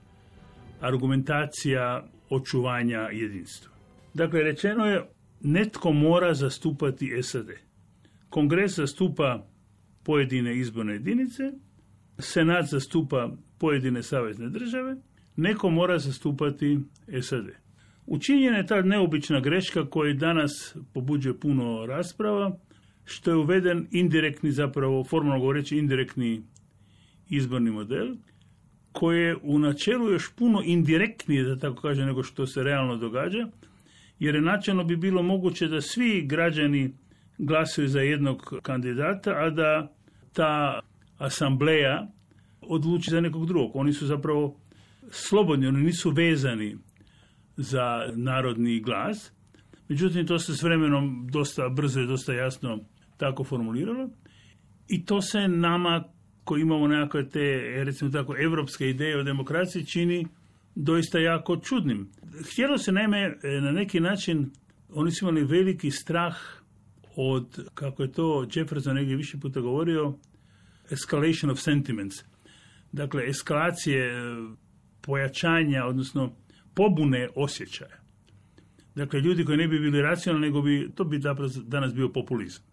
argumentacija očuvanja jedinstva. Dakle, rečeno je netko mora zastupati SAD. Kongres zastupa pojedine izborne jedinice, Senat zastupa pojedine savezne države, neko mora zastupati SAD. Učinjena je ta neobična greška koja danas pobuđuje puno rasprava, što je uveden indirektni, zapravo formalno govoreći indirektni izborni model, koji je u načelu još puno indirektnije, da tako kaže, nego što se realno događa, jer je načelno bi bilo moguće da svi građani glasuju za jednog kandidata, a da ta asambleja odluči za nekog drugog. Oni su zapravo slobodni, oni nisu vezani za narodni glas. Međutim, to se s vremenom dosta brzo i dosta jasno tako formuliralo. I to se nama koji imamo nekakve te, recimo tako, evropske ideje o demokraciji čini doista jako čudnim. Htjelo se naime na neki način, oni su imali veliki strah od, kako je to Jefferson negdje više puta govorio, escalation of sentiments. Dakle, eskalacije pojačanja, odnosno pobune osjećaja. Dakle, ljudi koji ne bi bili racionalni, nego bi, to bi danas bio populizam.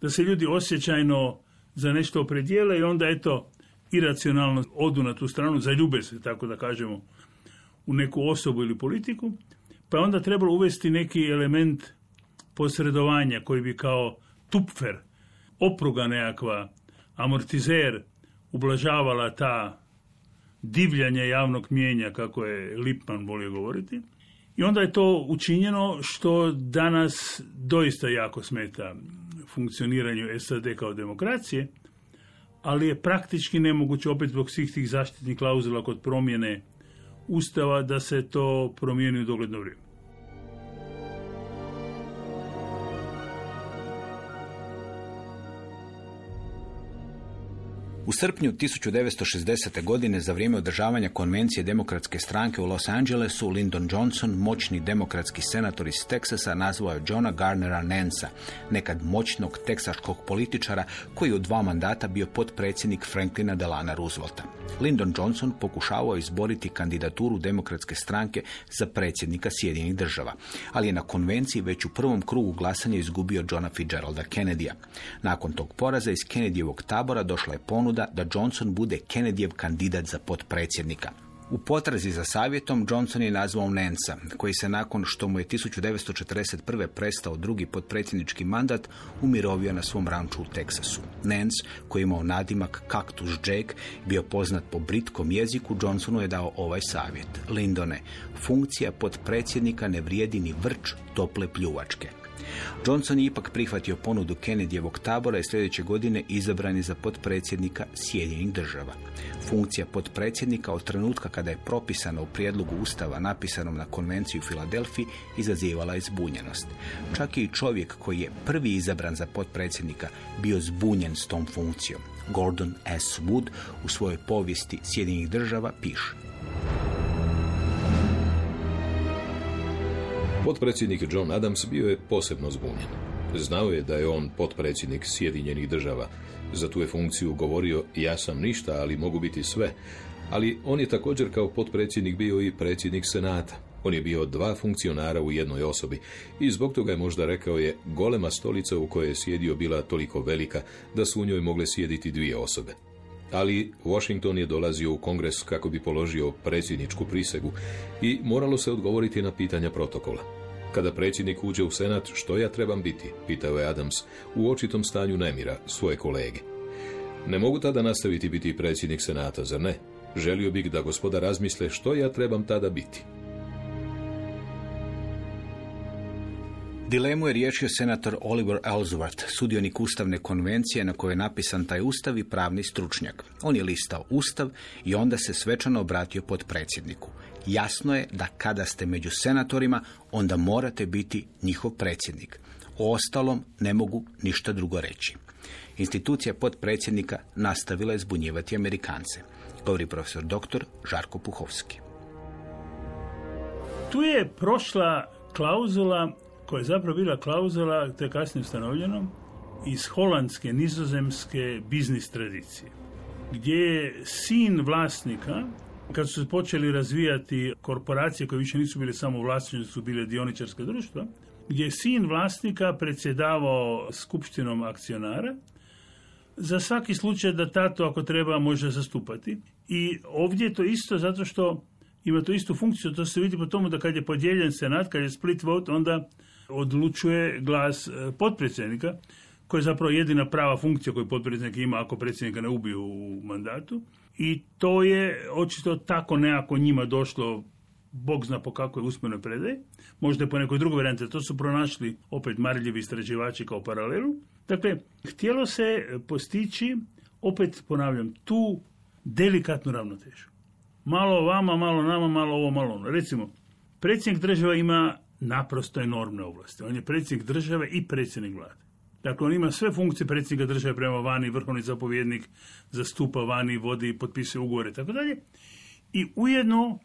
Da se ljudi osjećajno za nešto opredijele i onda eto iracionalno odu na tu stranu, zaljube se, tako da kažemo, u neku osobu ili politiku, pa onda trebalo uvesti neki element posredovanja koji bi kao tupfer, opruga nekakva, amortizer, ublažavala ta divljanje javnog mijenja, kako je Lipman volio govoriti. I onda je to učinjeno što danas doista jako smeta funkcioniranju SAD kao demokracije, ali je praktički nemoguće opet zbog svih tih zaštitnih klauzula kod promjene Ustava da se to promijeni u dogledno vrijeme. U srpnju 1960. godine za vrijeme održavanja konvencije demokratske stranke u Los Angelesu Lyndon Johnson, moćni demokratski senator iz Teksasa, nazvao je Johna Garnera Nansa, nekad moćnog teksaškog političara koji u dva mandata bio potpredsjednik Franklina Delana Roosevelta. Lyndon Johnson pokušavao izboriti kandidaturu demokratske stranke za predsjednika Sjedinjenih država, ali je na konvenciji već u prvom krugu glasanja izgubio Johna Fitzgeralda Kennedya. Nakon tog poraza iz Kennedyjevog tabora došla je ponuda da Johnson bude Kennedyjev kandidat za potpredsjednika. U potrazi za savjetom Johnson je nazvao Nansa, koji se nakon što mu je 1941. prestao drugi potpredsjednički mandat umirovio na svom ranču u Teksasu. Nance, koji je imao nadimak Cactus Jack, bio poznat po britkom jeziku, Johnsonu je dao ovaj savjet. Lindone, funkcija potpredsjednika ne vrijedi ni vrč tople pljuvačke. Johnson je ipak prihvatio ponudu Kennedyjevog tabora i sljedeće godine izabran je za potpredsjednika Sjedinjenih država. Funkcija potpredsjednika od trenutka kada je propisana u prijedlogu ustava napisanom na konvenciji u Filadelfiji izazivala je zbunjenost. Čak i čovjek koji je prvi izabran za potpredsjednika bio zbunjen s tom funkcijom. Gordon S. Wood u svojoj povijesti Sjedinjenih država piše. Potpredsjednik John Adams bio je posebno zbunjen. Znao je da je on potpredsjednik Sjedinjenih država. Za tu je funkciju govorio ja sam ništa, ali mogu biti sve. Ali on je također kao potpredsjednik bio i predsjednik Senata. On je bio dva funkcionara u jednoj osobi i zbog toga je možda rekao je golema stolica u kojoj je sjedio bila toliko velika da su u njoj mogle sjediti dvije osobe. Ali Washington je dolazio u kongres kako bi položio predsjedničku prisegu i moralo se odgovoriti na pitanja protokola. Kada predsjednik uđe u senat, što ja trebam biti? Pitao je Adams u očitom stanju nemira svoje kolege. Ne mogu tada nastaviti biti predsjednik senata, zar ne? Želio bih da gospoda razmisle što ja trebam tada biti. Dilemu je riješio senator Oliver Ellsworth, sudionik Ustavne konvencije na kojoj je napisan taj ustav i pravni stručnjak. On je listao ustav i onda se svečano obratio pod predsjedniku. Jasno je da kada ste među senatorima, onda morate biti njihov predsjednik. O ostalom ne mogu ništa drugo reći. Institucija potpredsjednika nastavila je zbunjivati Amerikance, govori profesor dr. Žarko Puhovski. Tu je prošla klauzula koja je zapravo bila klauzula, to je kasnije ustanovljeno, iz holandske, nizozemske biznis tradicije, gdje je sin vlasnika, kad su se počeli razvijati korporacije koje više nisu bile samo vlasnične, su bile dioničarske društva, gdje je sin vlasnika predsjedavao skupštinom akcionara, za svaki slučaj da tato ako treba može zastupati. I ovdje je to isto zato što ima to istu funkciju, to se vidi po tomu da kad je podijeljen senat, kad je split vote, onda odlučuje glas e, potpredsjednika, koja je zapravo jedina prava funkcija koju potpredsjednik ima ako predsjednika ne ubiju u mandatu. I to je očito tako nekako njima došlo Bog zna po kakvoj usmenoj predaji, možda po nekoj drugoj varijanti, to su pronašli opet marljivi istraživači kao paralelu. Dakle, htjelo se postići, opet ponavljam, tu delikatnu ravnotežu. Malo vama, malo nama, malo ovo, malo ono. Recimo, predsjednik država ima naprosto enormne ovlasti. On je predsjednik države i predsjednik vlade. Dakle, on ima sve funkcije predsjednika države prema vani, vrhovni zapovjednik zastupa vani, vodi, potpisuje ugovore i tako dalje. I ujedno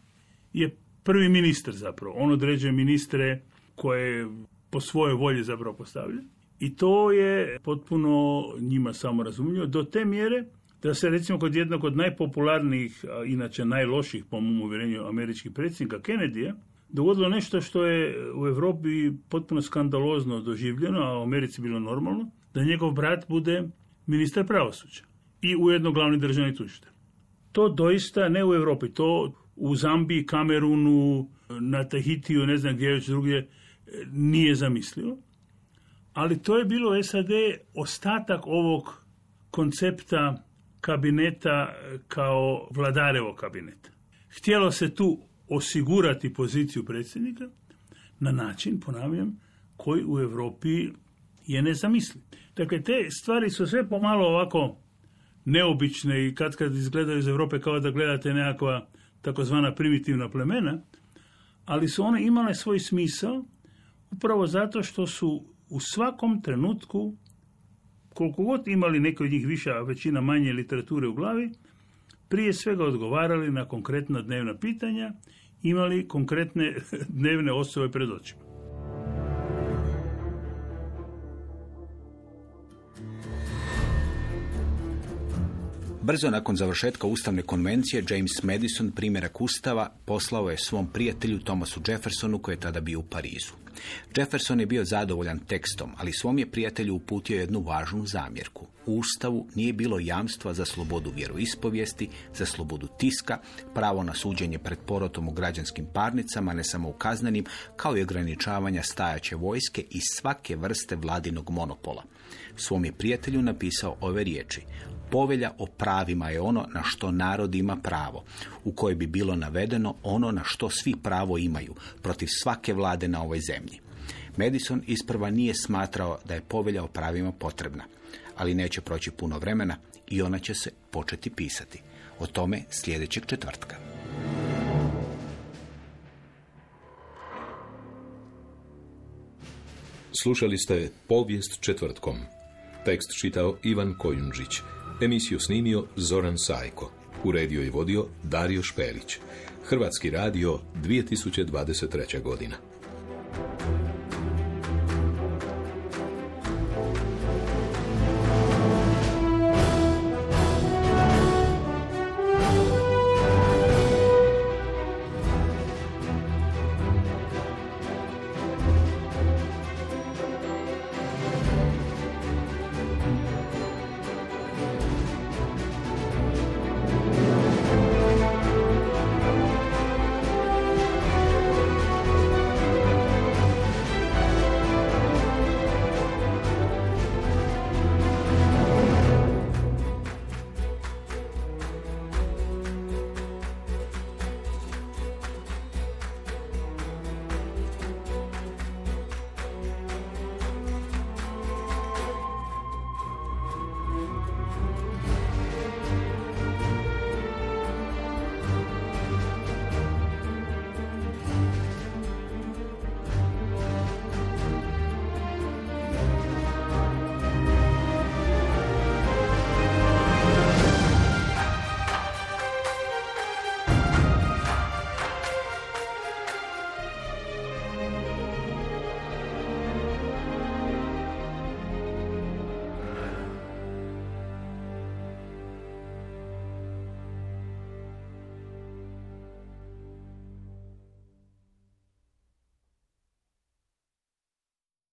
je prvi ministar zapravo. On određuje ministre koje po svojoj volji zapravo postavlja. I to je potpuno njima samo razumljivo. Do te mjere da se recimo kod jednog od najpopularnijih, inače najloših po mom uvjerenju američkih predsjednika Kennedyja, dogodilo nešto što je u Europi potpuno skandalozno doživljeno, a u Americi bilo normalno, da njegov brat bude ministar pravosuđa i ujedno glavni državni tužitelj. To doista ne u Europi, to u Zambiji, Kamerunu, na Tahitiju, ne znam gdje već drugdje, nije zamislivo. Ali to je bilo SAD ostatak ovog koncepta kabineta kao vladarevog kabineta. Htjelo se tu osigurati poziciju predsjednika na način, ponavljam, koji u Europi je nezamisliv. Dakle, te stvari su sve pomalo ovako neobične i kad kad izgledaju iz Europe kao da gledate nekakva takozvana primitivna plemena, ali su one imale svoj smisao upravo zato što su u svakom trenutku, koliko god imali neki od njih više, a većina manje literature u glavi, prije svega odgovarali na konkretna dnevna pitanja, imali konkretne *laughs* dnevne osobe pred očima. Brzo nakon završetka Ustavne konvencije, James Madison primjerak Ustava poslao je svom prijatelju Thomasu Jeffersonu koji je tada bio u Parizu. Jefferson je bio zadovoljan tekstom, ali svom je prijatelju uputio jednu važnu zamjerku. U Ustavu nije bilo jamstva za slobodu vjeroispovijesti, za slobodu tiska, pravo na suđenje pred porotom u građanskim parnicama, ne samo u kaznenim, kao i ograničavanja stajaće vojske i svake vrste vladinog monopola. Svom je prijatelju napisao ove riječi. Povelja o pravima je ono na što narod ima pravo, u kojoj bi bilo navedeno ono na što svi pravo imaju, protiv svake vlade na ovoj zemlji. Madison isprva nije smatrao da je povelja o pravima potrebna, ali neće proći puno vremena i ona će se početi pisati. O tome sljedećeg četvrtka. Slušali ste Povijest četvrtkom. Tekst čitao Ivan Kojundžić. Emisiju snimio Zoran Sajko. Uredio i vodio Dario Špelić. Hrvatski radio 2023. godina.